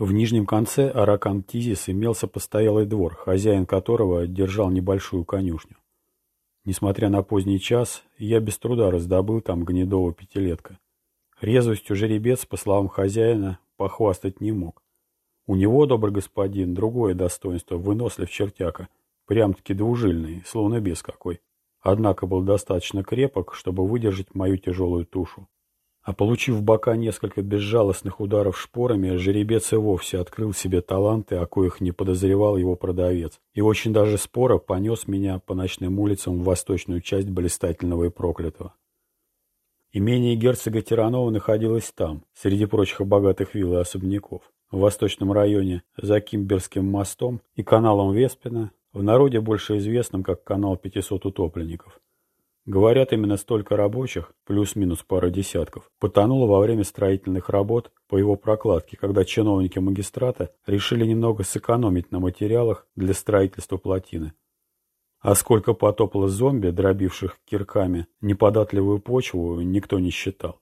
В нижнем конце Аракантизис имелся постоялый двор, хозяин которого держал небольшую конюшню. Несмотря на поздний час, я без труда раздобыл там гнедого пятилетка. Резвостью жеребец, по словам хозяина, похвастать не мог. У него, добрый господин, другое достоинство, вынослив чертяка, прям-таки двужильный, словно без какой. Однако был достаточно крепок, чтобы выдержать мою тяжелую тушу. А получив в бока несколько безжалостных ударов шпорами, жеребец и вовсе открыл себе таланты, о коих не подозревал его продавец, и очень даже споро понес меня по ночным улицам в восточную часть блистательного и проклятого. Имение герцога Тиранова находилось там, среди прочих богатых вилл и особняков, в восточном районе за Кимберским мостом и каналом Веспина, в народе больше известном как канал 500 утопленников – Говорят, именно столько рабочих, плюс-минус пара десятков, потонуло во время строительных работ по его прокладке, когда чиновники магистрата решили немного сэкономить на материалах для строительства плотины. А сколько потопло зомби, дробивших кирками неподатливую почву, никто не считал.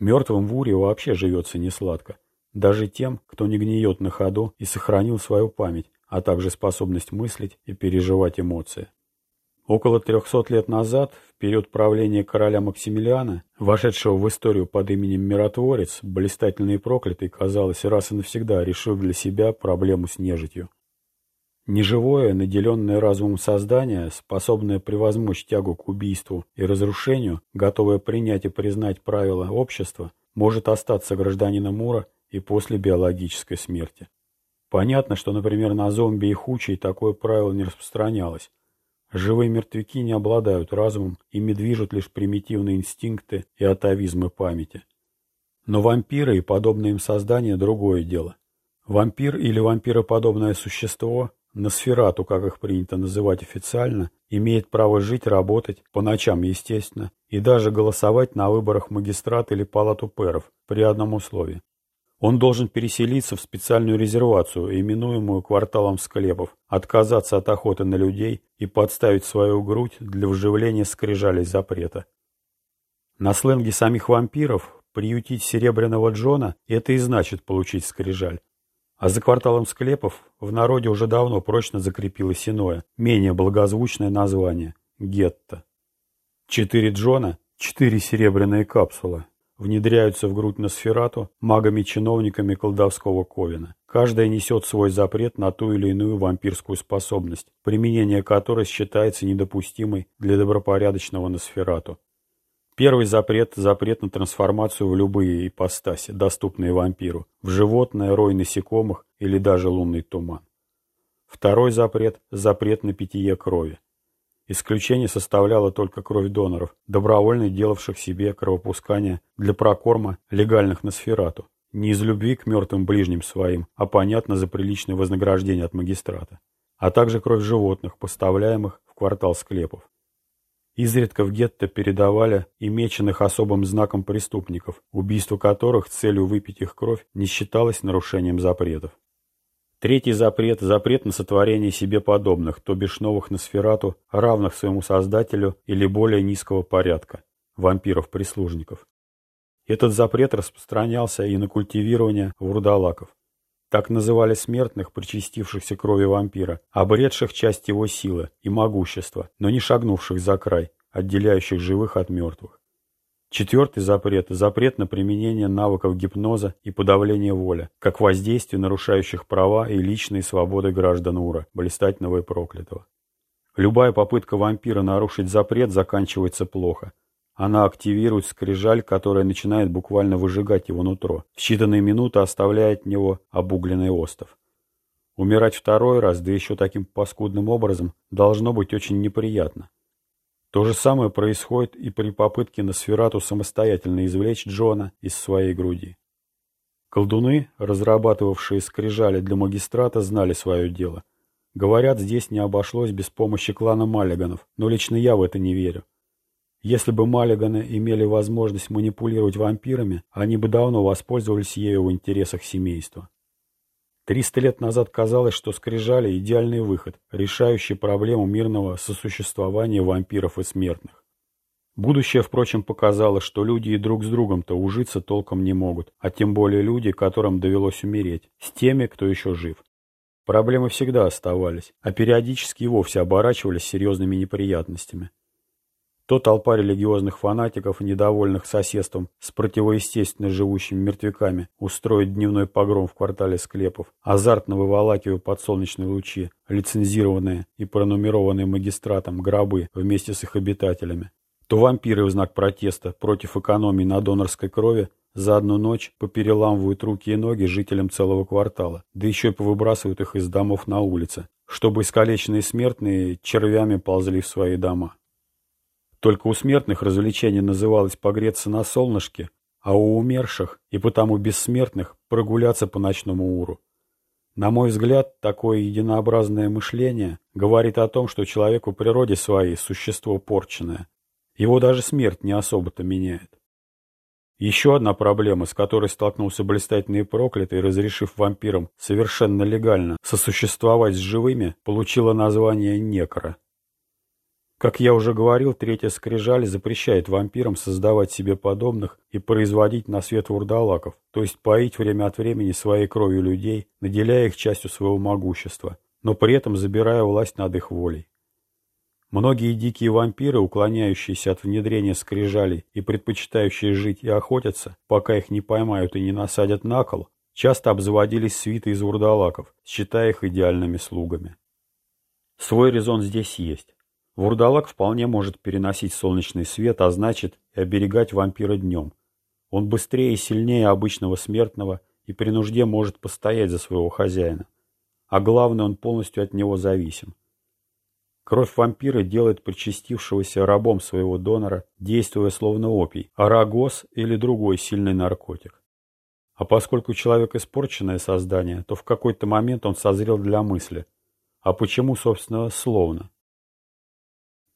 Мертвым в Уре вообще живется несладко. Даже тем, кто не гниет на ходу и сохранил свою память, а также способность мыслить и переживать эмоции. Около 300 лет назад, в период правления короля Максимилиана, вошедшего в историю под именем Миротворец, блистательный и проклятый, казалось, раз и навсегда решил для себя проблему с нежитью. Неживое, наделенное разумом создание, способное превозмочь тягу к убийству и разрушению, готовое принять и признать правила общества, может остаться гражданином Мура и после биологической смерти. Понятно, что, например, на зомби и хучей такое правило не распространялось, Живые мертвяки не обладают разумом, ими движут лишь примитивные инстинкты и атовизмы памяти. Но вампиры и подобные им создания – другое дело. Вампир или вампироподобное существо, Носферату, как их принято называть официально, имеет право жить, работать, по ночам, естественно, и даже голосовать на выборах магистрата или палату пэров при одном условии. Он должен переселиться в специальную резервацию, именуемую кварталом склепов, отказаться от охоты на людей и подставить свою грудь для вживления скрижалей запрета. На сленге самих вампиров приютить серебряного Джона – это и значит получить скрижаль. А за кварталом склепов в народе уже давно прочно закрепилось иное, менее благозвучное название – гетто. Четыре Джона – четыре серебряные капсулы, внедряются в грудь Носферату магами-чиновниками колдовского ковина. Каждая несет свой запрет на ту или иную вампирскую способность, применение которой считается недопустимой для добропорядочного Носферату. Первый запрет – запрет на трансформацию в любые ипостаси, доступные вампиру, в животное, рой насекомых или даже лунный туман. Второй запрет – запрет на питье крови. Исключение составляла только кровь доноров, добровольно делавших себе кровопускание для прокорма легальных на сферату. Не из любви к мертвым ближним своим, а понятно за приличное вознаграждение от магистрата. А также кровь животных, поставляемых в квартал склепов. Изредка в гетто передавали и меченых особым знаком преступников, убийство которых целью выпить их кровь не считалось нарушением запретов. Третий запрет – запрет на сотворение себе подобных, то бишь новых Носферату, равных своему создателю или более низкого порядка – вампиров-прислужников. Этот запрет распространялся и на культивирование вурдалаков. Так называли смертных, причастившихся крови вампира, обретших часть его силы и могущества, но не шагнувших за край, отделяющих живых от мертвых. Четвертый запрет – запрет на применение навыков гипноза и подавления воли, как воздействие, нарушающих права и личные свободы граждан Ура, блистательного и проклятого. Любая попытка вампира нарушить запрет заканчивается плохо. Она активирует скрижаль, которая начинает буквально выжигать его нутро. В считанные минуты оставляя от него обугленный остов. Умирать второй раз, да еще таким паскудным образом, должно быть очень неприятно. То же самое происходит и при попытке на Сферату самостоятельно извлечь Джона из своей груди. Колдуны, разрабатывавшие скрижали для магистрата, знали свое дело. Говорят, здесь не обошлось без помощи клана Маллиганов, но лично я в это не верю. Если бы Маллиганы имели возможность манипулировать вампирами, они бы давно воспользовались ею в интересах семейства. Триста лет назад казалось, что скрижали – идеальный выход, решающий проблему мирного сосуществования вампиров и смертных. Будущее, впрочем, показало, что люди и друг с другом-то ужиться толком не могут, а тем более люди, которым довелось умереть, с теми, кто еще жив. Проблемы всегда оставались, а периодически и вовсе оборачивались серьезными неприятностями. То толпа религиозных фанатиков, недовольных соседством с противоестественно живущими мертвяками, устроит дневной погром в квартале склепов, азартно выволакивая под солнечные лучи лицензированные и пронумерованные магистратом гробы вместе с их обитателями, то вампиры в знак протеста против экономии на донорской крови за одну ночь попереламывают руки и ноги жителям целого квартала, да еще и повыбрасывают их из домов на улице, чтобы искалеченные смертные червями ползли в свои дома. Только у смертных развлечение называлось погреться на солнышке, а у умерших и потому бессмертных прогуляться по ночному уру. На мой взгляд, такое единообразное мышление говорит о том, что человек в природе своей существо порченное. Его даже смерть не особо-то меняет. Еще одна проблема, с которой столкнулся блистательный проклятый, разрешив вампирам совершенно легально сосуществовать с живыми, получила название некро. Как я уже говорил, третья скрижаль запрещает вампирам создавать себе подобных и производить на свет вурдалаков, то есть поить время от времени своей кровью людей, наделяя их частью своего могущества, но при этом забирая власть над их волей. Многие дикие вампиры, уклоняющиеся от внедрения скрижалей и предпочитающие жить и охотиться, пока их не поймают и не насадят на кол, часто обзаводились свитой из вурдалаков, считая их идеальными слугами. Свой резон здесь есть. Вурдалак вполне может переносить солнечный свет, а значит и оберегать вампира днем. Он быстрее и сильнее обычного смертного и при нужде может постоять за своего хозяина. А главное, он полностью от него зависим. Кровь вампира делает причастившегося рабом своего донора, действуя словно опий, арагос или другой сильный наркотик. А поскольку человек испорченное создание, то в какой-то момент он созрел для мысли. А почему, собственно, словно?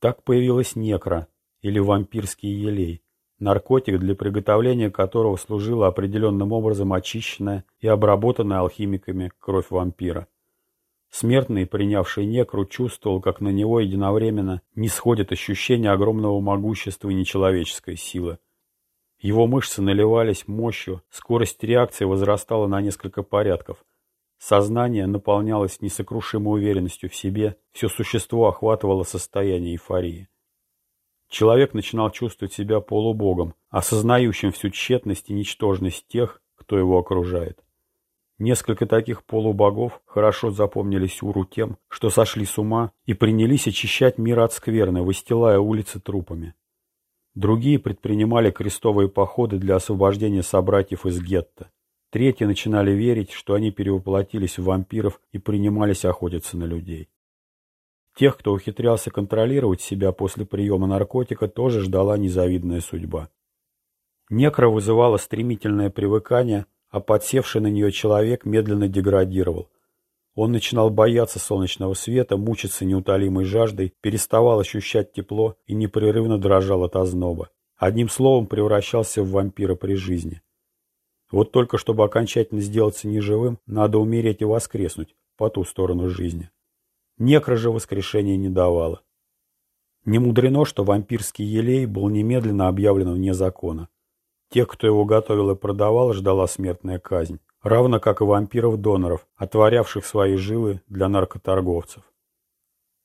Так появилась некра, или вампирский елей, наркотик, для приготовления которого служила определенным образом очищенная и обработанная алхимиками кровь вампира. Смертный, принявший некру, чувствовал, как на него единовременно не сходит ощущение огромного могущества и нечеловеческой силы. Его мышцы наливались мощью, скорость реакции возрастала на несколько порядков, Сознание наполнялось несокрушимой уверенностью в себе, все существо охватывало состояние эйфории. Человек начинал чувствовать себя полубогом, осознающим всю тщетность и ничтожность тех, кто его окружает. Несколько таких полубогов хорошо запомнились Уру тем, что сошли с ума и принялись очищать мир от скверны, выстилая улицы трупами. Другие предпринимали крестовые походы для освобождения собратьев из гетто. Третьи начинали верить, что они перевоплотились в вампиров и принимались охотиться на людей. Тех, кто ухитрялся контролировать себя после приема наркотика, тоже ждала незавидная судьба. Некро вызывала стремительное привыкание, а подсевший на нее человек медленно деградировал. Он начинал бояться солнечного света, мучиться неутолимой жаждой, переставал ощущать тепло и непрерывно дрожал от озноба. Одним словом, превращался в вампира при жизни. Вот только чтобы окончательно сделаться неживым, надо умереть и воскреснуть по ту сторону жизни. Некро же воскрешения не давало. Не мудрено, что вампирский елей был немедленно объявлен вне закона. Тех, кто его готовил и продавал, ждала смертная казнь, равно как и вампиров-доноров, отворявших свои жилы для наркоторговцев.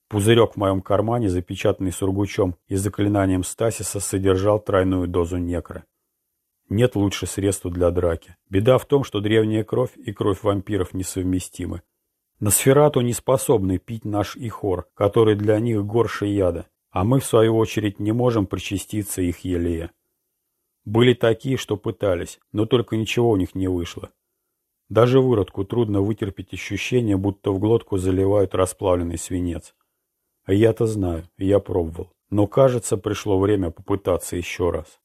Пузырек в моем кармане, запечатанный сургучом и заклинанием Стасиса, содержал тройную дозу некро. Нет лучше средства для драки. Беда в том, что древняя кровь и кровь вампиров несовместимы. Носферату не способны пить наш ихор, который для них горше яда, а мы, в свою очередь, не можем причаститься их елея. Были такие, что пытались, но только ничего у них не вышло. Даже выродку трудно вытерпеть ощущение, будто в глотку заливают расплавленный свинец. Я-то знаю, я пробовал. Но, кажется, пришло время попытаться еще раз.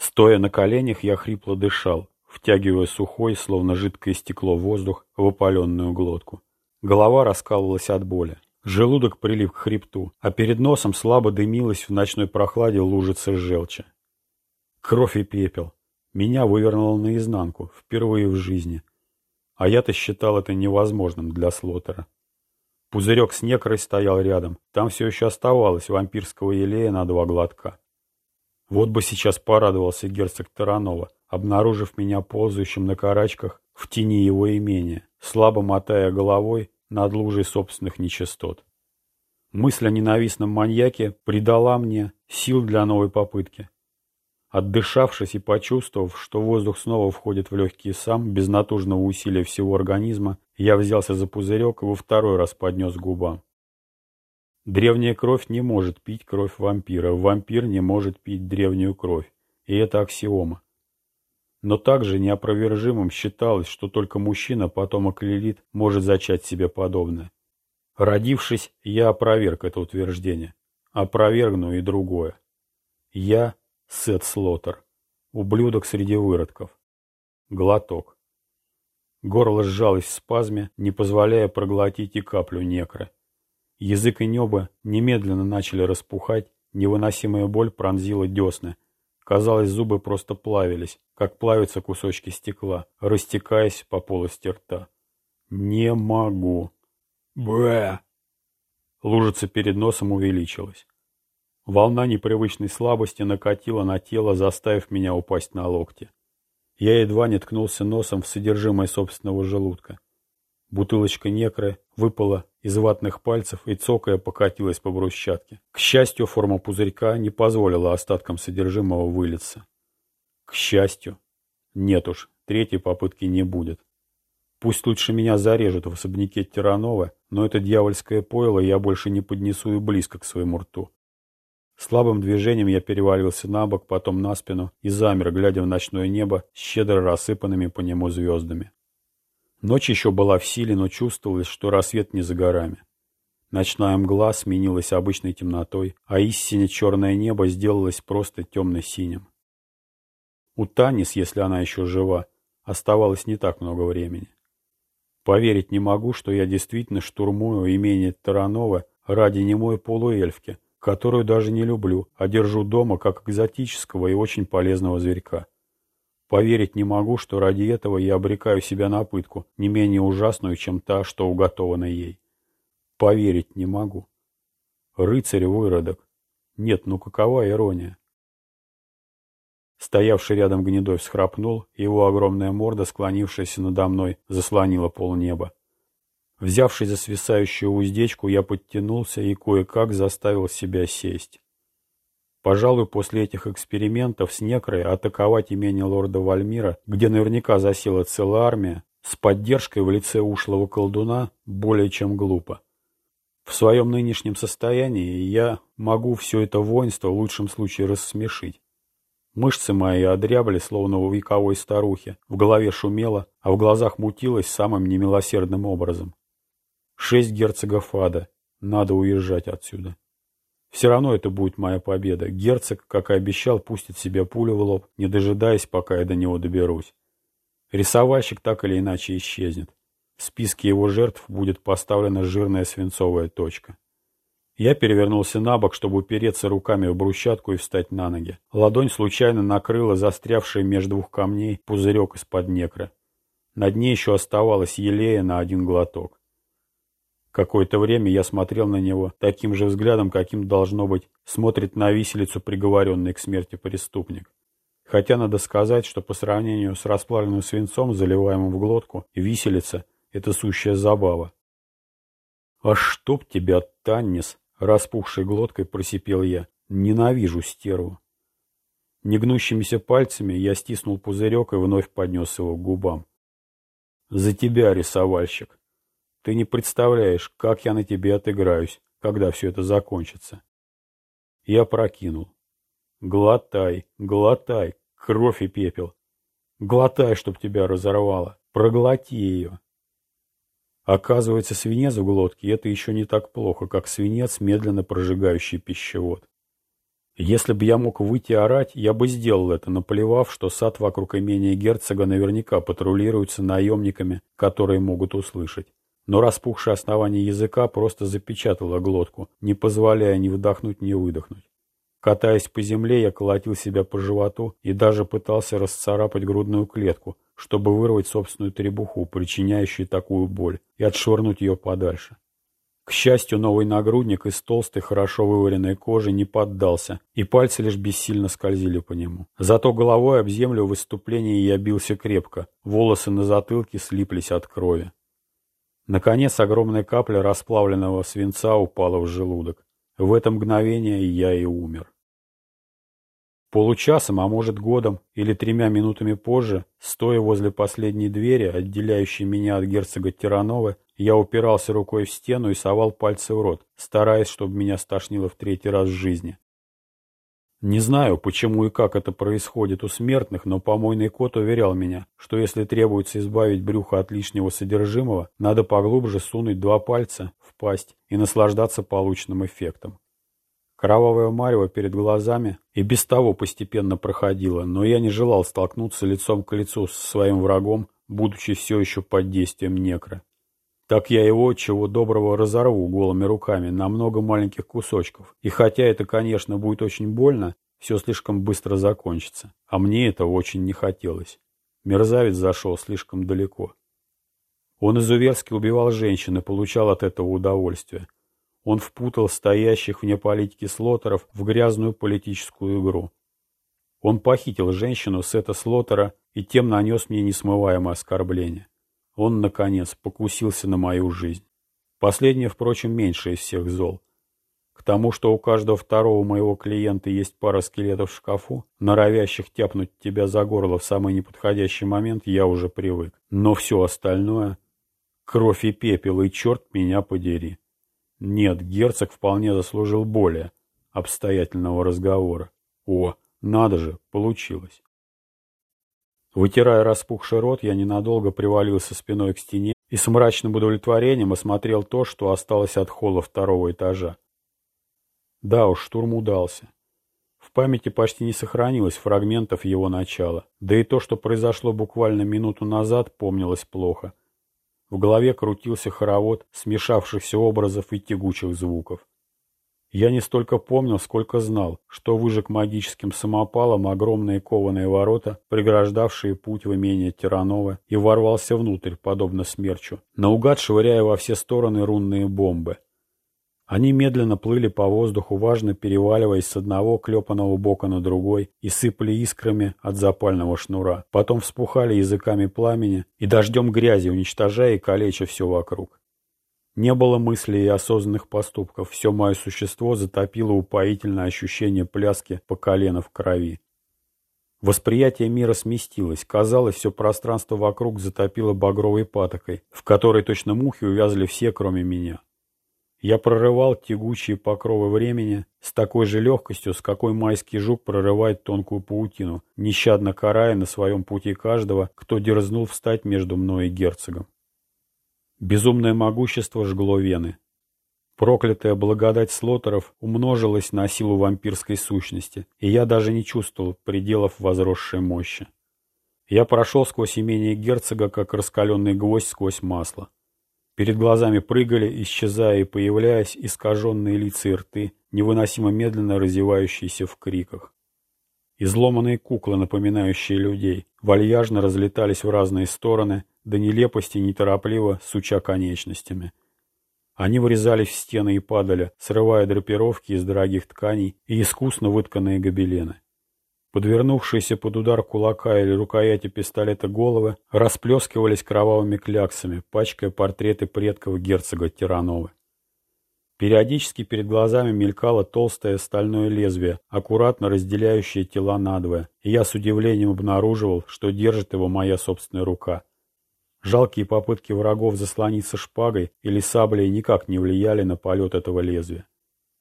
Стоя на коленях, я хрипло дышал, втягивая сухой, словно жидкое стекло воздух, в опаленную глотку. Голова раскалывалась от боли. Желудок прилип к хребту, а перед носом слабо дымилась в ночной прохладе лужица желчи. Кровь и пепел. Меня вывернуло наизнанку, впервые в жизни. А я-то считал это невозможным для Слотера. Пузырек с некрой стоял рядом. Там все еще оставалось вампирского елея на два глотка. Вот бы сейчас порадовался герцог Таранова, обнаружив меня ползающим на карачках в тени его имения, слабо мотая головой над лужей собственных нечистот. Мысль о ненавистном маньяке придала мне сил для новой попытки. Отдышавшись и почувствовав, что воздух снова входит в легкие сам, без натужного усилия всего организма, я взялся за пузырек и во второй раз поднес к губам. Древняя кровь не может пить кровь вампира, вампир не может пить древнюю кровь, и это аксиома. Но также неопровержимым считалось, что только мужчина, потомок Лилит, может зачать себе подобное. Родившись, я опроверг это утверждение. Опровергну и другое. Я Сет Слотер. Ублюдок среди выродков. Глоток. Горло сжалось в спазме, не позволяя проглотить и каплю некры. Язык и небо немедленно начали распухать, невыносимая боль пронзила десны. Казалось, зубы просто плавились, как плавятся кусочки стекла, растекаясь по полости рта. «Не могу!» «Бэ!» Лужица перед носом увеличилась. Волна непривычной слабости накатила на тело, заставив меня упасть на локти. Я едва не ткнулся носом в содержимое собственного желудка. Бутылочка некры выпала из ватных пальцев и цокая покатилась по брусчатке. К счастью, форма пузырька не позволила остаткам содержимого вылиться. К счастью. Нет уж, третьей попытки не будет. Пусть лучше меня зарежут в особняке Тиранова, но это дьявольское пойло я больше не поднесу и близко к своему рту. Слабым движением я перевалился на бок, потом на спину и замер, глядя в ночное небо с щедро рассыпанными по нему звездами. Ночь еще была в силе, но чувствовалось, что рассвет не за горами. Ночная мгла сменилась обычной темнотой, а истине черное небо сделалось просто темно-синим. У Танис, если она еще жива, оставалось не так много времени. Поверить не могу, что я действительно штурмую имение Таранова ради немой полуэльфки, которую даже не люблю, а держу дома как экзотического и очень полезного зверька. Поверить не могу, что ради этого я обрекаю себя на пытку, не менее ужасную, чем та, что уготована ей. Поверить не могу. Рыцарь-выродок. Нет, ну какова ирония? Стоявший рядом гнедой всхрапнул, его огромная морда, склонившаяся надо мной, заслонила полнеба. Взявшись за свисающую уздечку, я подтянулся и кое-как заставил себя сесть. Пожалуй, после этих экспериментов с некрой атаковать имение лорда Вальмира, где наверняка засела целая армия, с поддержкой в лице ушлого колдуна более чем глупо. В своем нынешнем состоянии я могу все это воинство в лучшем случае рассмешить. Мышцы мои одрябли, словно у вековой старухи, в голове шумело, а в глазах мутилось самым немилосердным образом. Шесть герцогов ада. Надо уезжать отсюда. Все равно это будет моя победа. Герцог, как и обещал, пустит себе пулю в лоб, не дожидаясь, пока я до него доберусь. Рисовальщик так или иначе исчезнет. В списке его жертв будет поставлена жирная свинцовая точка. Я перевернулся на бок, чтобы упереться руками в брусчатку и встать на ноги. Ладонь случайно накрыла застрявший между двух камней пузырек из-под некры. На дне еще оставалось елея на один глоток. Какое-то время я смотрел на него таким же взглядом, каким, должно быть, смотрит на виселицу приговоренный к смерти преступник. Хотя надо сказать, что по сравнению с расплавленным свинцом, заливаемым в глотку, виселица — это сущая забава. «А чтоб тебя, Таннис!» — распухшей глоткой просипел я. «Ненавижу стерву!» Негнущимися пальцами я стиснул пузырек и вновь поднес его к губам. «За тебя, рисовальщик!» Ты не представляешь, как я на тебе отыграюсь, когда все это закончится. Я прокинул. Глотай, глотай, кровь и пепел. Глотай, чтоб тебя разорвало. Проглоти ее. Оказывается, свинец в глотке – это еще не так плохо, как свинец, медленно прожигающий пищевод. Если бы я мог выйти орать, я бы сделал это, наплевав, что сад вокруг имения герцога наверняка патрулируется наемниками, которые могут услышать но распухшее основание языка просто запечатало глотку, не позволяя ни вдохнуть, ни выдохнуть. Катаясь по земле, я колотил себя по животу и даже пытался расцарапать грудную клетку, чтобы вырвать собственную требуху, причиняющую такую боль, и отшвырнуть ее подальше. К счастью, новый нагрудник из толстой, хорошо вываренной кожи не поддался, и пальцы лишь бессильно скользили по нему. Зато головой об землю в я бился крепко, волосы на затылке слиплись от крови. Наконец, огромная капля расплавленного свинца упала в желудок. В это мгновение я и умер. Получасом, а может годом или тремя минутами позже, стоя возле последней двери, отделяющей меня от герцога Тиранова, я упирался рукой в стену и совал пальцы в рот, стараясь, чтобы меня стошнило в третий раз в жизни. Не знаю, почему и как это происходит у смертных, но помойный кот уверял меня, что если требуется избавить брюхо от лишнего содержимого, надо поглубже сунуть два пальца в пасть и наслаждаться полученным эффектом. Кровавое марево перед глазами и без того постепенно проходило, но я не желал столкнуться лицом к лицу со своим врагом, будучи все еще под действием некро. Так я его, чего доброго, разорву голыми руками на много маленьких кусочков. И хотя это, конечно, будет очень больно, все слишком быстро закончится. А мне этого очень не хотелось. Мерзавец зашел слишком далеко. Он изуверски убивал женщин и получал от этого удовольствие. Он впутал стоящих вне политики слотеров в грязную политическую игру. Он похитил женщину Сета Слотера и тем нанес мне несмываемое оскорбление. Он, наконец, покусился на мою жизнь. Последнее, впрочем, меньше из всех зол. К тому, что у каждого второго моего клиента есть пара скелетов в шкафу, норовящих тяпнуть тебя за горло в самый неподходящий момент, я уже привык. Но все остальное — кровь и пепел, и черт меня подери. Нет, герцог вполне заслужил более обстоятельного разговора. О, надо же, получилось. Вытирая распухший рот, я ненадолго привалился спиной к стене и с мрачным удовлетворением осмотрел то, что осталось от холла второго этажа. Да уж, штурм удался. В памяти почти не сохранилось фрагментов его начала, да и то, что произошло буквально минуту назад, помнилось плохо. В голове крутился хоровод смешавшихся образов и тягучих звуков. Я не столько помнил, сколько знал, что выжег магическим самопалом огромные кованые ворота, преграждавшие путь в имение Тиранова, и ворвался внутрь, подобно смерчу, наугад швыряя во все стороны рунные бомбы. Они медленно плыли по воздуху, важно переваливаясь с одного клепанного бока на другой и сыпали искрами от запального шнура. Потом вспухали языками пламени и дождем грязи, уничтожая и калеча все вокруг. Не было мыслей и осознанных поступков. Все мое существо затопило упоительное ощущение пляски по колено в крови. Восприятие мира сместилось. Казалось, все пространство вокруг затопило багровой патокой, в которой точно мухи увязли все, кроме меня. Я прорывал тягучие покровы времени с такой же легкостью, с какой майский жук прорывает тонкую паутину, нещадно карая на своем пути каждого, кто дерзнул встать между мной и герцогом. Безумное могущество жгло вены. Проклятая благодать слотеров умножилась на силу вампирской сущности, и я даже не чувствовал пределов возросшей мощи. Я прошел сквозь имение герцога, как раскаленный гвоздь сквозь масло. Перед глазами прыгали, исчезая и появляясь, искаженные лица и рты, невыносимо медленно разевающиеся в криках. Изломанные куклы, напоминающие людей, вальяжно разлетались в разные стороны, до нелепости неторопливо суча конечностями. Они врезались в стены и падали, срывая драпировки из дорогих тканей и искусно вытканные гобелены. Подвернувшиеся под удар кулака или рукояти пистолета головы расплескивались кровавыми кляксами, пачкая портреты предков герцога Тиранова. Периодически перед глазами мелькало толстое стальное лезвие, аккуратно разделяющее тела надвое, и я с удивлением обнаруживал, что держит его моя собственная рука. Жалкие попытки врагов заслониться шпагой или саблей никак не влияли на полет этого лезвия.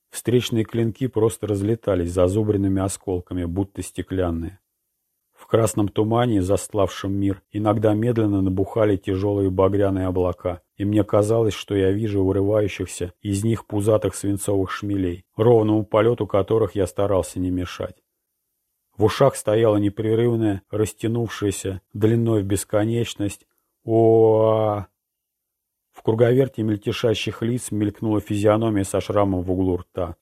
Встречные клинки просто разлетались зазубренными осколками, будто стеклянные. В красном тумане, застлавшем мир, иногда медленно набухали тяжелые багряные облака, и мне казалось, что я вижу вырывающихся из них пузатых свинцовых шмелей, ровному полету которых я старался не мешать. В ушах стояла непрерывная, растянувшаяся, длиной в бесконечность, о, -а, -а, в круговерте мельтешащих лиц мелькнула физиономия со шрамом в углу рта.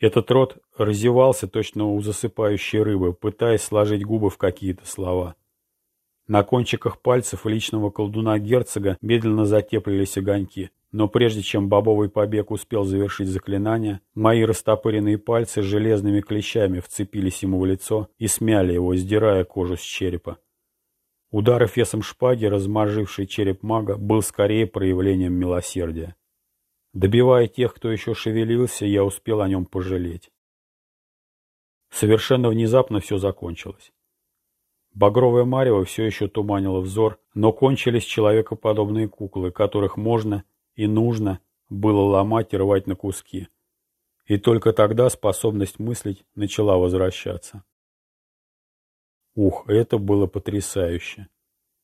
Этот рот разевался точно у засыпающей рыбы, пытаясь сложить губы в какие-то слова. На кончиках пальцев личного колдуна герцога медленно затеплились огоньки. но прежде чем бобовый побег успел завершить заклинание, мои растопыренные пальцы железными клещами вцепились ему в лицо и смяли его, сдирая кожу с черепа. Удар эфесом шпаги, размаживший череп мага, был скорее проявлением милосердия. Добивая тех, кто еще шевелился, я успел о нем пожалеть. Совершенно внезапно все закончилось. Багровое марево все еще туманило взор, но кончились человекоподобные куклы, которых можно и нужно было ломать и рвать на куски. И только тогда способность мыслить начала возвращаться. Ух, это было потрясающе.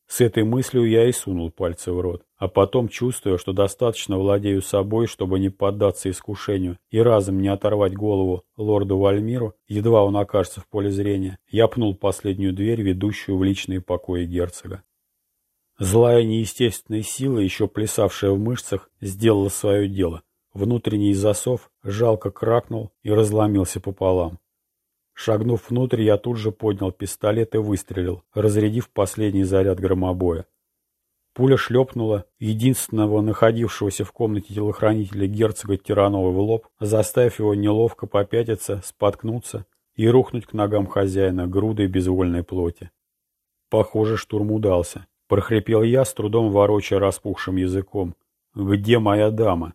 С этой мыслью я и сунул пальцы в рот, а потом, чувствуя, что достаточно владею собой, чтобы не поддаться искушению и разом не оторвать голову лорду Вальмиру, едва он окажется в поле зрения, я пнул последнюю дверь, ведущую в личные покои герцога. Злая неестественная сила, еще плясавшая в мышцах, сделала свое дело. Внутренний засов жалко кракнул и разломился пополам. Шагнув внутрь, я тут же поднял пистолет и выстрелил, разрядив последний заряд громобоя. Пуля шлепнула единственного находившегося в комнате телохранителя герцога Тиранова в лоб, заставив его неловко попятиться, споткнуться и рухнуть к ногам хозяина грудой безвольной плоти. Похоже, штурм удался. — прохрипел я, с трудом ворочая распухшим языком. «Где моя дама?»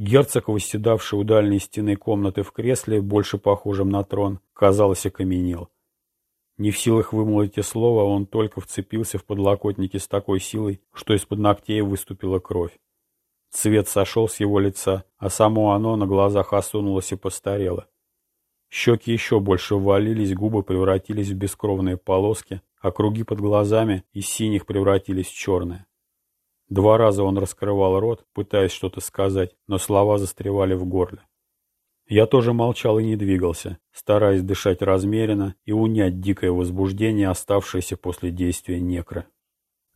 Герцог, восседавший у дальней стены комнаты в кресле, больше похожем на трон, казалось, окаменел. Не в силах вымолвить и слова, он только вцепился в подлокотники с такой силой, что из-под ногтей выступила кровь. Цвет сошел с его лица, а само оно на глазах осунулось и постарело. Щеки еще больше ввалились, губы превратились в бескровные полоски, а круги под глазами из синих превратились в черные. Два раза он раскрывал рот, пытаясь что-то сказать, но слова застревали в горле. Я тоже молчал и не двигался, стараясь дышать размеренно и унять дикое возбуждение, оставшееся после действия некро.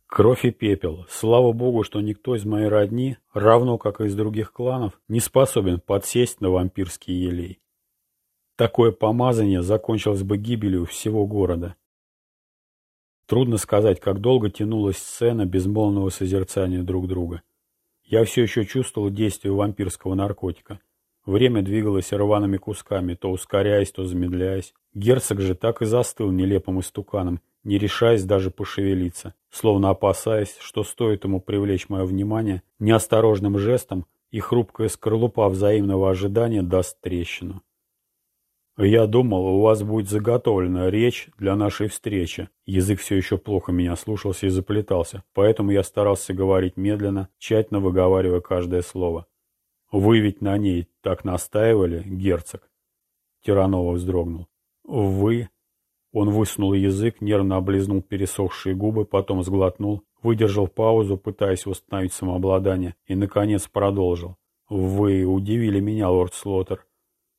Кровь и пепел. Слава богу, что никто из моей родни, равно как и из других кланов, не способен подсесть на вампирский елей. Такое помазание закончилось бы гибелью всего города. Трудно сказать, как долго тянулась сцена безмолвного созерцания друг друга. Я все еще чувствовал действие вампирского наркотика. Время двигалось рваными кусками, то ускоряясь, то замедляясь. Герцог же так и застыл нелепым истуканом, не решаясь даже пошевелиться, словно опасаясь, что стоит ему привлечь мое внимание, неосторожным жестом и хрупкая скорлупа взаимного ожидания даст трещину. «Я думал, у вас будет заготовлена речь для нашей встречи». Язык все еще плохо меня слушался и заплетался, поэтому я старался говорить медленно, тщательно выговаривая каждое слово. «Вы ведь на ней так настаивали, герцог?» Тиранова вздрогнул. «Вы?» Он высунул язык, нервно облизнул пересохшие губы, потом сглотнул, выдержал паузу, пытаясь восстановить самообладание, и, наконец, продолжил. «Вы удивили меня, лорд Слоттер.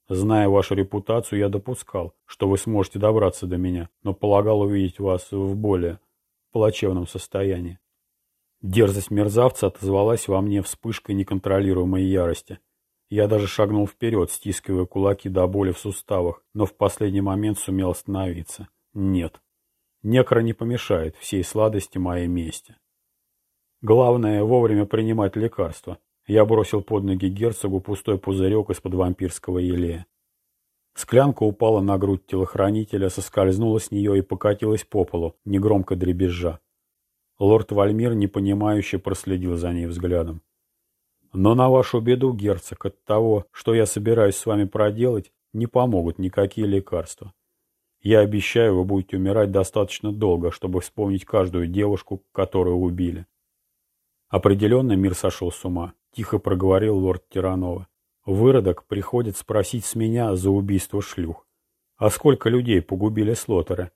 Зная вашу репутацию, я допускал, что вы сможете добраться до меня, но полагал увидеть вас в более плачевном состоянии. Дерзость мерзавца отозвалась во мне вспышкой неконтролируемой ярости. Я даже шагнул вперед, стискивая кулаки до боли в суставах, но в последний момент сумел остановиться. Нет. Некро не помешает всей сладости моей мести. Главное вовремя принимать лекарства, я бросил под ноги герцогу пустой пузырек из-под вампирского елея. Склянка упала на грудь телохранителя, соскользнула с нее и покатилась по полу, негромко дребезжа. Лорд Вальмир непонимающе проследил за ней взглядом. Но на вашу беду, герцог, от того, что я собираюсь с вами проделать, не помогут никакие лекарства. Я обещаю, вы будете умирать достаточно долго, чтобы вспомнить каждую девушку, которую убили. Определенно мир сошел с ума тихо проговорил лорд Тиранова. Выродок приходит спросить с меня за убийство шлюх. А сколько людей погубили слотера?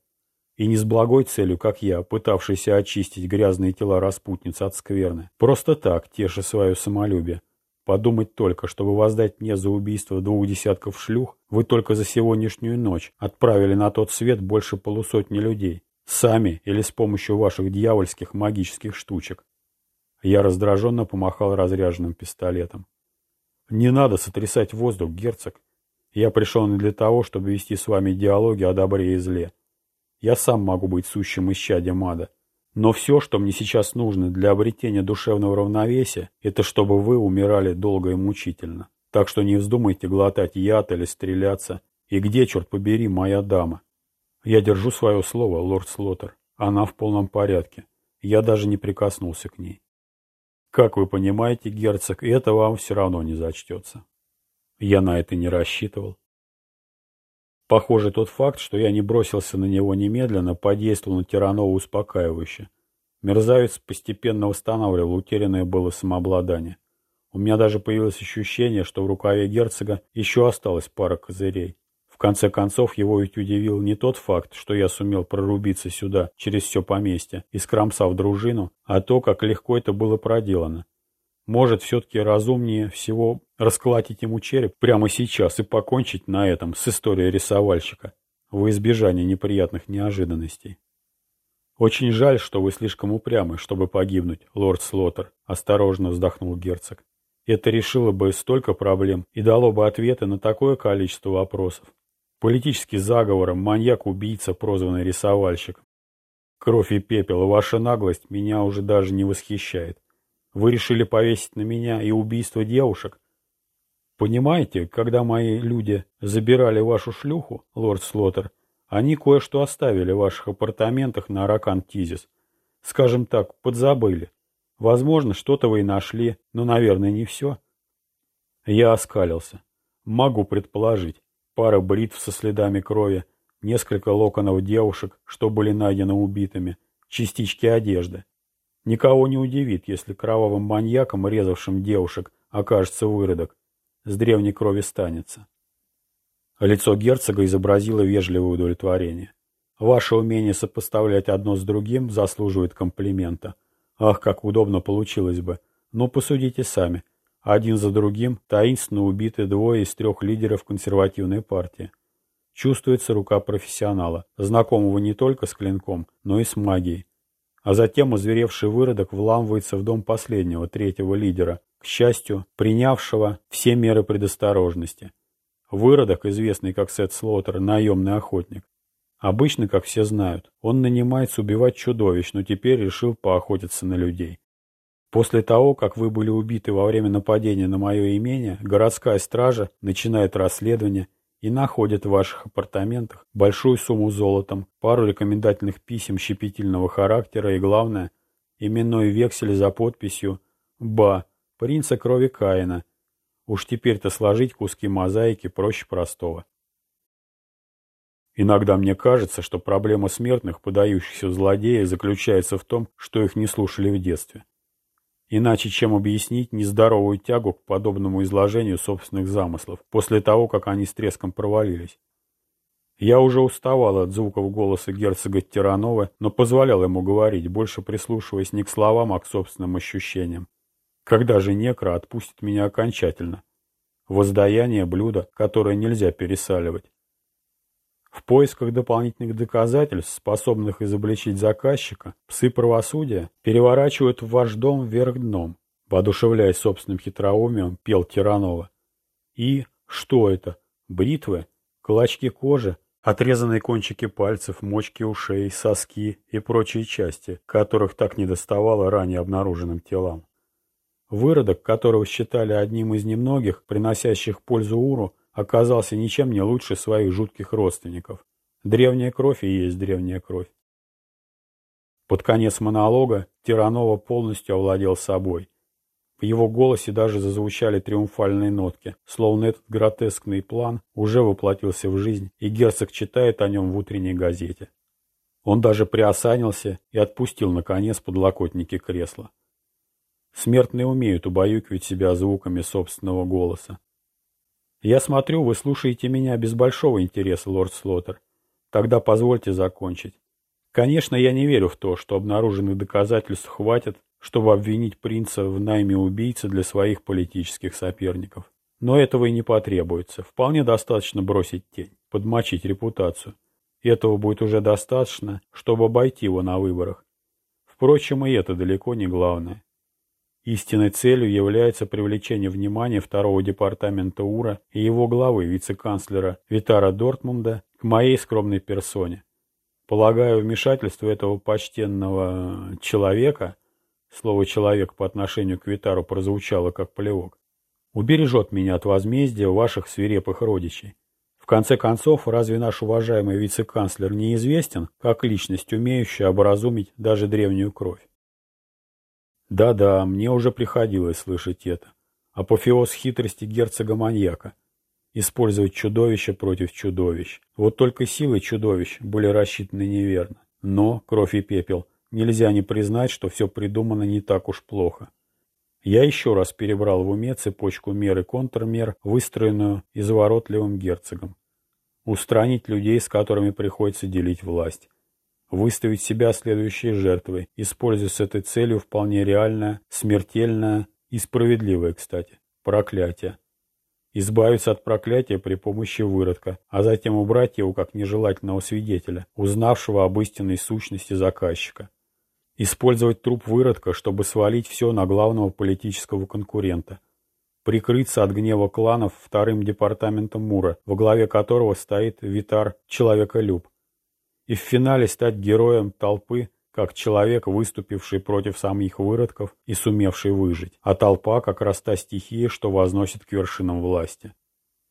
И не с благой целью, как я, пытавшийся очистить грязные тела распутниц от скверны. Просто так, теша свое самолюбие. Подумать только, чтобы воздать мне за убийство двух десятков шлюх, вы только за сегодняшнюю ночь отправили на тот свет больше полусотни людей. Сами или с помощью ваших дьявольских магических штучек. Я раздраженно помахал разряженным пистолетом. «Не надо сотрясать воздух, герцог. Я пришел не для того, чтобы вести с вами диалоги о добре и зле. Я сам могу быть сущим исчадием ада. Но все, что мне сейчас нужно для обретения душевного равновесия, это чтобы вы умирали долго и мучительно. Так что не вздумайте глотать яд или стреляться. И где, черт побери, моя дама? Я держу свое слово, лорд Слоттер. Она в полном порядке. Я даже не прикоснулся к ней. Как вы понимаете, герцог, это вам все равно не зачтется. Я на это не рассчитывал. Похоже, тот факт, что я не бросился на него немедленно, подействовал на Тиранова успокаивающе. Мерзавец постепенно восстанавливал утерянное было самообладание. У меня даже появилось ощущение, что в рукаве герцога еще осталась пара козырей. Конце концов, его ведь удивил не тот факт, что я сумел прорубиться сюда через все поместье и скромсав дружину, а то, как легко это было проделано. Может, все-таки разумнее всего расколотить ему череп прямо сейчас и покончить на этом с историей рисовальщика, во избежание неприятных неожиданностей. «Очень жаль, что вы слишком упрямы, чтобы погибнуть, лорд Слоттер», — осторожно вздохнул герцог. «Это решило бы столько проблем и дало бы ответы на такое количество вопросов. Политический заговор, маньяк-убийца, прозванный рисовальщиком. Кровь и пепел, ваша наглость меня уже даже не восхищает. Вы решили повесить на меня и убийство девушек? Понимаете, когда мои люди забирали вашу шлюху, лорд Слоттер, они кое-что оставили в ваших апартаментах на Аракан Тизис. Скажем так, подзабыли. Возможно, что-то вы и нашли, но, наверное, не все. Я оскалился. Могу предположить. Пара бритв со следами крови, несколько локонов девушек, что были найдены убитыми, частички одежды. Никого не удивит, если кровавым маньяком, резавшим девушек, окажется выродок. С древней крови станется. Лицо герцога изобразило вежливое удовлетворение. Ваше умение сопоставлять одно с другим заслуживает комплимента. Ах, как удобно получилось бы. Но посудите сами. Один за другим таинственно убиты двое из трех лидеров консервативной партии. Чувствуется рука профессионала, знакомого не только с клинком, но и с магией. А затем озверевший выродок вламывается в дом последнего, третьего лидера, к счастью, принявшего все меры предосторожности. Выродок, известный как Сет Слоттер, наемный охотник. Обычно, как все знают, он нанимается убивать чудовищ, но теперь решил поохотиться на людей. После того, как вы были убиты во время нападения на мое имение, городская стража начинает расследование и находят в ваших апартаментах большую сумму золотом, пару рекомендательных писем щепетильного характера и, главное, именной вексель за подписью «Ба, принца крови Каина». Уж теперь-то сложить куски мозаики проще простого. Иногда мне кажется, что проблема смертных, подающихся в злодея, заключается в том, что их не слушали в детстве. Иначе чем объяснить нездоровую тягу к подобному изложению собственных замыслов, после того, как они с треском провалились? Я уже уставал от звуков голоса герцога Тиранова, но позволял ему говорить, больше прислушиваясь не к словам, а к собственным ощущениям. Когда же некро отпустит меня окончательно? Воздаяние блюда, которое нельзя пересаливать. В поисках дополнительных доказательств, способных изобличить заказчика, псы правосудия переворачивают ваш дом вверх дном, воодушевляясь собственным хитроумием, пел Тиранова. И что это? Бритвы? Клочки кожи? Отрезанные кончики пальцев, мочки ушей, соски и прочие части, которых так недоставало ранее обнаруженным телам. Выродок, которого считали одним из немногих, приносящих пользу Уру, оказался ничем не лучше своих жутких родственников. Древняя кровь и есть древняя кровь. Под конец монолога Тиранова полностью овладел собой. В его голосе даже зазвучали триумфальные нотки, словно этот гротескный план уже воплотился в жизнь, и герцог читает о нем в утренней газете. Он даже приосанился и отпустил, наконец, подлокотники кресла. Смертные умеют убаюкивать себя звуками собственного голоса. Я смотрю, вы слушаете меня без большого интереса, лорд Слоттер. Тогда позвольте закончить. Конечно, я не верю в то, что обнаруженных доказательств хватит, чтобы обвинить принца в найме убийцы для своих политических соперников. Но этого и не потребуется. Вполне достаточно бросить тень, подмочить репутацию. Этого будет уже достаточно, чтобы обойти его на выборах. Впрочем, и это далеко не главное. Истинной целью является привлечение внимания второго департамента УРА и его главы, вице-канцлера Витара Дортмунда, к моей скромной персоне. Полагаю, вмешательство этого почтенного человека, слово «человек» по отношению к Витару прозвучало как плевок, убережет меня от возмездия ваших свирепых родичей. В конце концов, разве наш уважаемый вице-канцлер не известен как личность, умеющая образумить даже древнюю кровь? Да-да, мне уже приходилось слышать это. Апофеоз хитрости герцога-маньяка. Использовать чудовище против чудовищ. Вот только силы чудовищ были рассчитаны неверно. Но, кровь и пепел, нельзя не признать, что все придумано не так уж плохо. Я еще раз перебрал в уме цепочку мер и контрмер, выстроенную изворотливым герцогом. Устранить людей, с которыми приходится делить власть. Выставить себя следующей жертвой, используя с этой целью вполне реальное, смертельное и справедливое, кстати, проклятие. Избавиться от проклятия при помощи выродка, а затем убрать его как нежелательного свидетеля, узнавшего об истинной сущности заказчика. Использовать труп выродка, чтобы свалить все на главного политического конкурента. Прикрыться от гнева кланов вторым департаментом Мура, во главе которого стоит Витар Человеколюб. И в финале стать героем толпы, как человек, выступивший против самих выродков и сумевший выжить, а толпа как раз та стихия, что возносит к вершинам власти.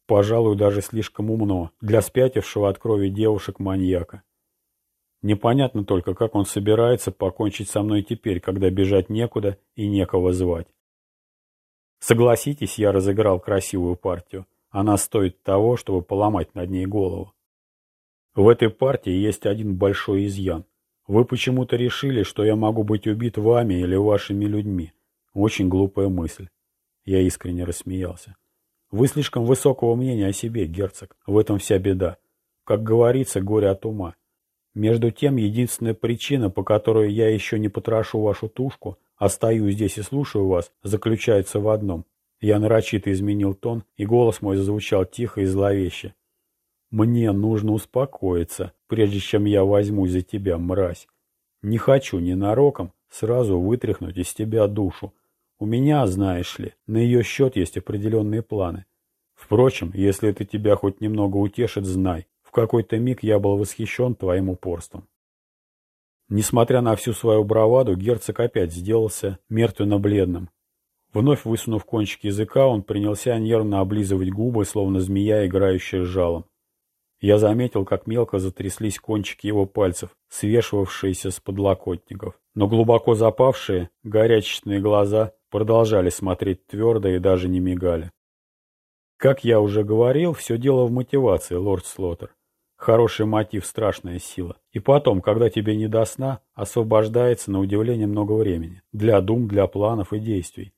Пожалуй, даже слишком умно для спятившего от крови девушек маньяка. Непонятно только, как он собирается покончить со мной теперь, когда бежать некуда и некого звать. Согласитесь, я разыграл красивую партию. Она стоит того, чтобы поломать над ней голову. В этой партии есть один большой изъян. Вы почему-то решили, что я могу быть убит вами или вашими людьми. Очень глупая мысль. Я искренне рассмеялся. Вы слишком высокого мнения о себе, герцог. В этом вся беда. Как говорится, горе от ума. Между тем, единственная причина, по которой я еще не потрошу вашу тушку, а стою здесь и слушаю вас, заключается в одном. Я нарочито изменил тон, и голос мой зазвучал тихо и зловеще. Мне нужно успокоиться, прежде чем я возьмусь за тебя, мразь. Не хочу ненароком сразу вытряхнуть из тебя душу. У меня, знаешь ли, на ее счет есть определенные планы. Впрочем, если это тебя хоть немного утешит, знай, в какой-то миг я был восхищен твоим упорством. Несмотря на всю свою браваду, герцог опять сделался мертвенно-бледным. Вновь высунув кончик языка, он принялся нервно облизывать губы, словно змея, играющая с жалом. Я заметил, как мелко затряслись кончики его пальцев, свешивавшиеся с подлокотников. Но глубоко запавшие, горячечные глаза продолжали смотреть твердо и даже не мигали. Как я уже говорил, все дело в мотивации, лорд Слоттер. Хороший мотив – страшная сила. И потом, когда тебе не до сна, освобождается на удивление много времени. Для дум, для планов и действий.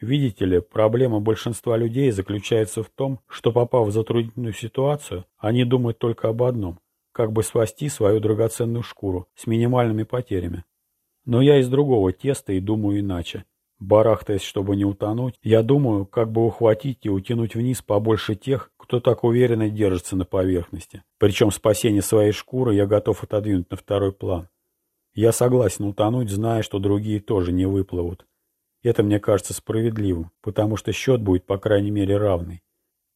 Видите ли, проблема большинства людей заключается в том, что попав в затруднительную ситуацию, они думают только об одном – как бы спасти свою драгоценную шкуру с минимальными потерями. Но я из другого теста и думаю иначе. Барахтаясь, чтобы не утонуть, я думаю, как бы ухватить и утянуть вниз побольше тех, кто так уверенно держится на поверхности. Причем спасение своей шкуры я готов отодвинуть на второй план. Я согласен утонуть, зная, что другие тоже не выплывут. Это мне кажется справедливым, потому что счет будет, по крайней мере, равный.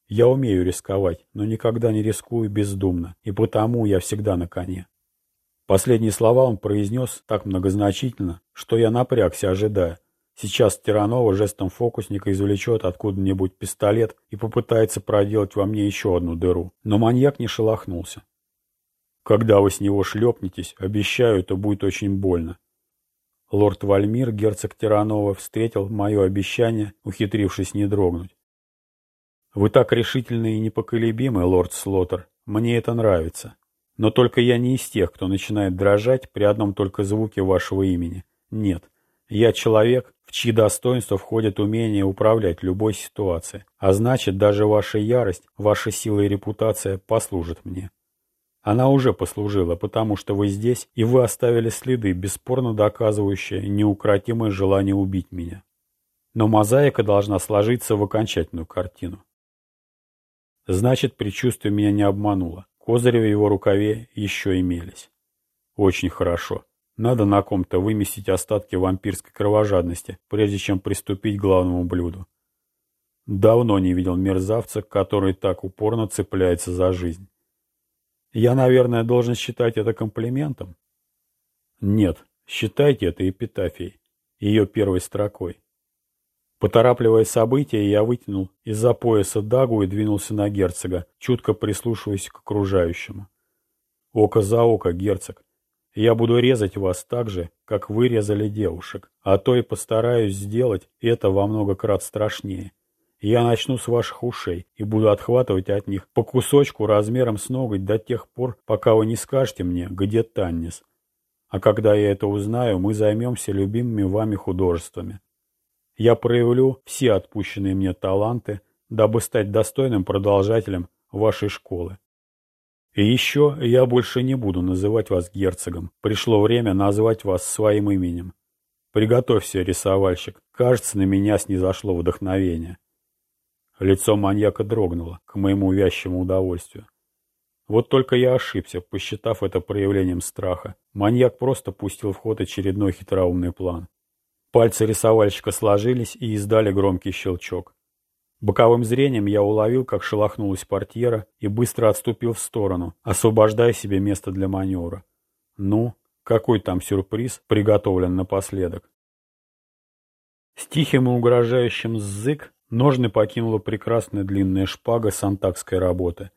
Я умею рисковать, но никогда не рискую бездумно, и потому я всегда на коне. Последние слова он произнес так многозначительно, что я напрягся, ожидая, Сейчас Тиранова жестом фокусника извлечет откуда-нибудь пистолет и попытается проделать во мне еще одну дыру. Но маньяк не шелохнулся. Когда вы с него шлепнетесь, обещаю, это будет очень больно. Лорд Вальмир, герцог Тиранова, встретил мое обещание, ухитрившись не дрогнуть. Вы так решительны и непоколебимы, лорд Слоттер. Мне это нравится. Но только я не из тех, кто начинает дрожать при одном только звуке вашего имени. Нет. Я человек, в чьи достоинства входит умение управлять любой ситуацией, а значит, даже ваша ярость, ваша сила и репутация послужат мне. Она уже послужила, потому что вы здесь, и вы оставили следы, бесспорно доказывающие неукротимое желание убить меня. Но мозаика должна сложиться в окончательную картину. Значит, предчувствие меня не обмануло. Козыри в его рукаве еще имелись. Очень хорошо. Надо на ком-то выместить остатки вампирской кровожадности, прежде чем приступить к главному блюду. Давно не видел мерзавца, который так упорно цепляется за жизнь. Я, наверное, должен считать это комплиментом? Нет, считайте это эпитафией, ее первой строкой. Поторапливая события, я вытянул из-за пояса дагу и двинулся на герцога, чутко прислушиваясь к окружающему. Око за око, герцог. Я буду резать вас так же, как вы резали девушек, а то и постараюсь сделать это во много крат страшнее. Я начну с ваших ушей и буду отхватывать от них по кусочку размером с ноготь до тех пор, пока вы не скажете мне, где Таннис. А когда я это узнаю, мы займемся любимыми вами художествами. Я проявлю все отпущенные мне таланты, дабы стать достойным продолжателем вашей школы. И еще я больше не буду называть вас герцогом. Пришло время назвать вас своим именем. Приготовься, рисовальщик. Кажется, на меня снизошло вдохновение. Лицо маньяка дрогнуло, к моему вящему удовольствию. Вот только я ошибся, посчитав это проявлением страха. Маньяк просто пустил в ход очередной хитроумный план. Пальцы рисовальщика сложились и издали громкий щелчок. Боковым зрением я уловил, как шелохнулась портьера и быстро отступил в сторону, освобождая себе место для маневра. Ну, какой там сюрприз приготовлен напоследок? С тихим и угрожающим зык ножны покинула прекрасная длинная шпага сантакской работы.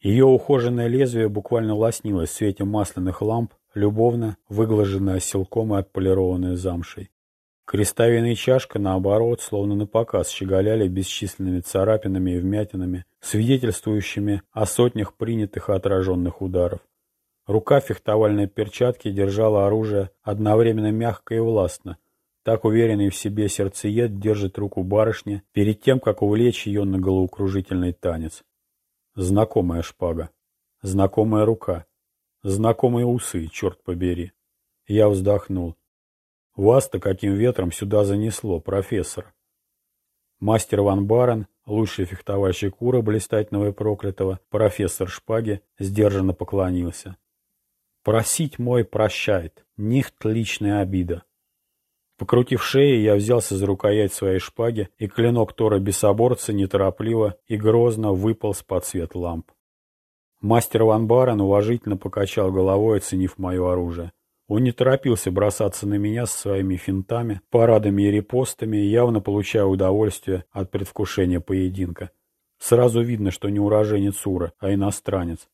Ее ухоженное лезвие буквально лоснилось в свете масляных ламп, любовно выглаженное оселком и отполированное замшей. Крестовина и чашка, наоборот, словно на показ щеголяли бесчисленными царапинами и вмятинами, свидетельствующими о сотнях принятых и отраженных ударов. Рука фехтовальной перчатки держала оружие одновременно мягко и властно. Так уверенный в себе сердцеед держит руку барышни перед тем, как увлечь ее на головокружительный танец. Знакомая шпага, знакомая рука, знакомые усы, черт побери. Я вздохнул. Вас-то каким ветром сюда занесло, профессор? Мастер Ван Барен, лучший фехтовальщик Ура блистательного и проклятого, профессор Шпаги, сдержанно поклонился. Просить мой прощает, нихт личная обида. Покрутив шею, я взялся за рукоять своей шпаги, и клинок Тора Бесоборца неторопливо и грозно выполз под свет ламп. Мастер Ван Барен уважительно покачал головой, оценив мое оружие. Он не торопился бросаться на меня со своими финтами, парадами и репостами, явно получая удовольствие от предвкушения поединка. Сразу видно, что не уроженец Ура, а иностранец.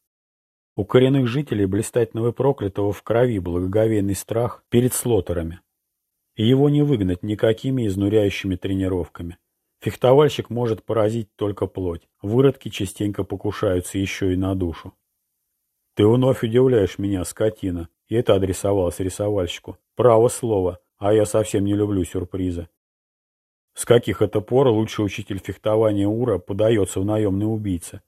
У коренных жителей блистательного проклятого в крови благоговейный страх перед слотерами. Его не выгнать никакими изнуряющими тренировками. Фехтовальщик может поразить только плоть. Выродки частенько покушаются еще и на душу. «Ты вновь удивляешь меня, скотина», и это адресовалось рисовальщику. Право слово, а я совсем не люблю сюрпризы. С каких это пор лучший учитель фехтования Ура подается в наемный убийца?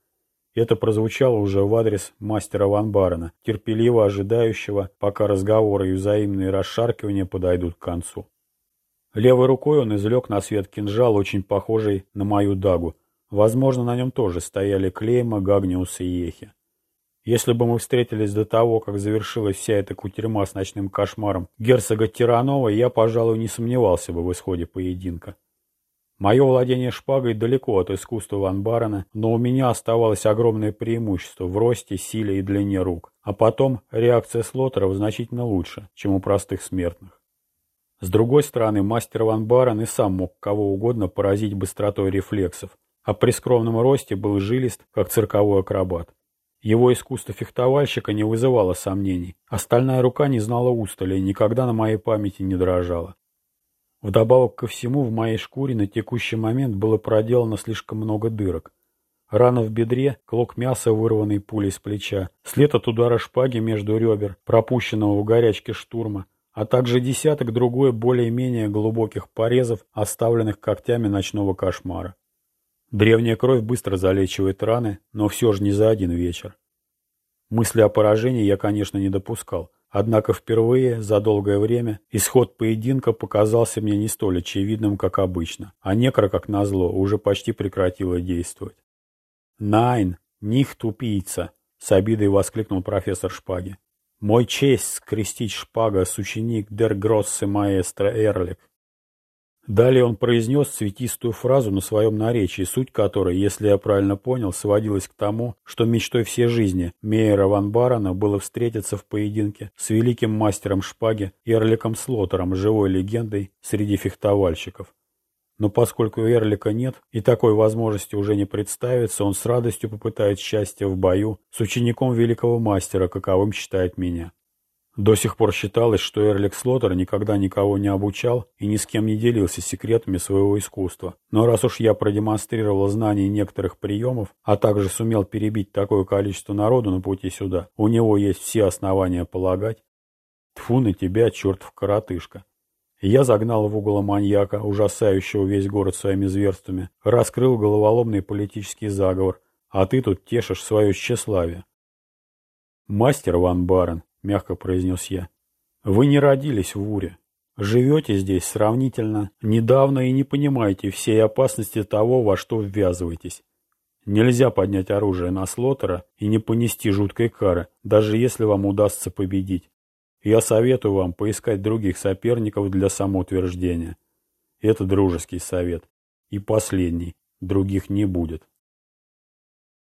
Это прозвучало уже в адрес мастера Ван Барена, терпеливо ожидающего, пока разговоры и взаимные расшаркивания подойдут к концу. Левой рукой он извлек на свет кинжал, очень похожий на мою дагу. Возможно, на нем тоже стояли клейма, Гагниус и Ехи. Если бы мы встретились до того, как завершилась вся эта кутерьма с ночным кошмаром герцога Тиранова, я, пожалуй, не сомневался бы в исходе поединка. Мое владение шпагой далеко от искусства Ван Барена, но у меня оставалось огромное преимущество в росте, силе и длине рук. А потом реакция слотеров значительно лучше, чем у простых смертных. С другой стороны, мастер Ван Барен и сам мог кого угодно поразить быстротой рефлексов, а при скромном росте был жилист, как цирковой акробат. Его искусство фехтовальщика не вызывало сомнений. Остальная рука не знала устали и никогда на моей памяти не дрожала. Вдобавок ко всему, в моей шкуре на текущий момент было проделано слишком много дырок. Рана в бедре, клок мяса, вырванный пулей с плеча, след от удара шпаги между ребер, пропущенного в горячке штурма, а также десяток другой более-менее глубоких порезов, оставленных когтями ночного кошмара. Древняя кровь быстро залечивает раны, но все же не за один вечер. Мысли о поражении я, конечно, не допускал. Однако впервые за долгое время исход поединка показался мне не столь очевидным, как обычно, а некро, как назло, уже почти прекратило действовать. «Найн! Нихт убийца!» — с обидой воскликнул профессор Шпаги. «Мой честь скрестить шпага с ученик Дер Гроссе Маэстро Эрлик!» Далее он произнес цветистую фразу на своем наречии, суть которой, если я правильно понял, сводилась к тому, что мечтой всей жизни Мейера Ван Барена было встретиться в поединке с великим мастером шпаги Эрликом Слотером, живой легендой среди фехтовальщиков. Но поскольку Эрлика нет и такой возможности уже не представится, он с радостью попытает счастье в бою с учеником великого мастера, каковым считает меня. До сих пор считалось, что Эрлик Слоттер никогда никого не обучал и ни с кем не делился секретами своего искусства. Но раз уж я продемонстрировал знание некоторых приемов, а также сумел перебить такое количество народу на пути сюда, у него есть все основания полагать. Тфу на тебя, чертов коротышка. Я загнал в угол маньяка, ужасающего весь город своими зверствами, раскрыл головоломный политический заговор, а ты тут тешишь свое тщеславие. Мастер Ван Барен, мягко произнес я. Вы не родились в Уре. Живете здесь сравнительно недавно и не понимаете всей опасности того, во что ввязываетесь. Нельзя поднять оружие на Слотера и не понести жуткой кары, даже если вам удастся победить. Я советую вам поискать других соперников для самоутверждения. Это дружеский совет. И последний. Других не будет.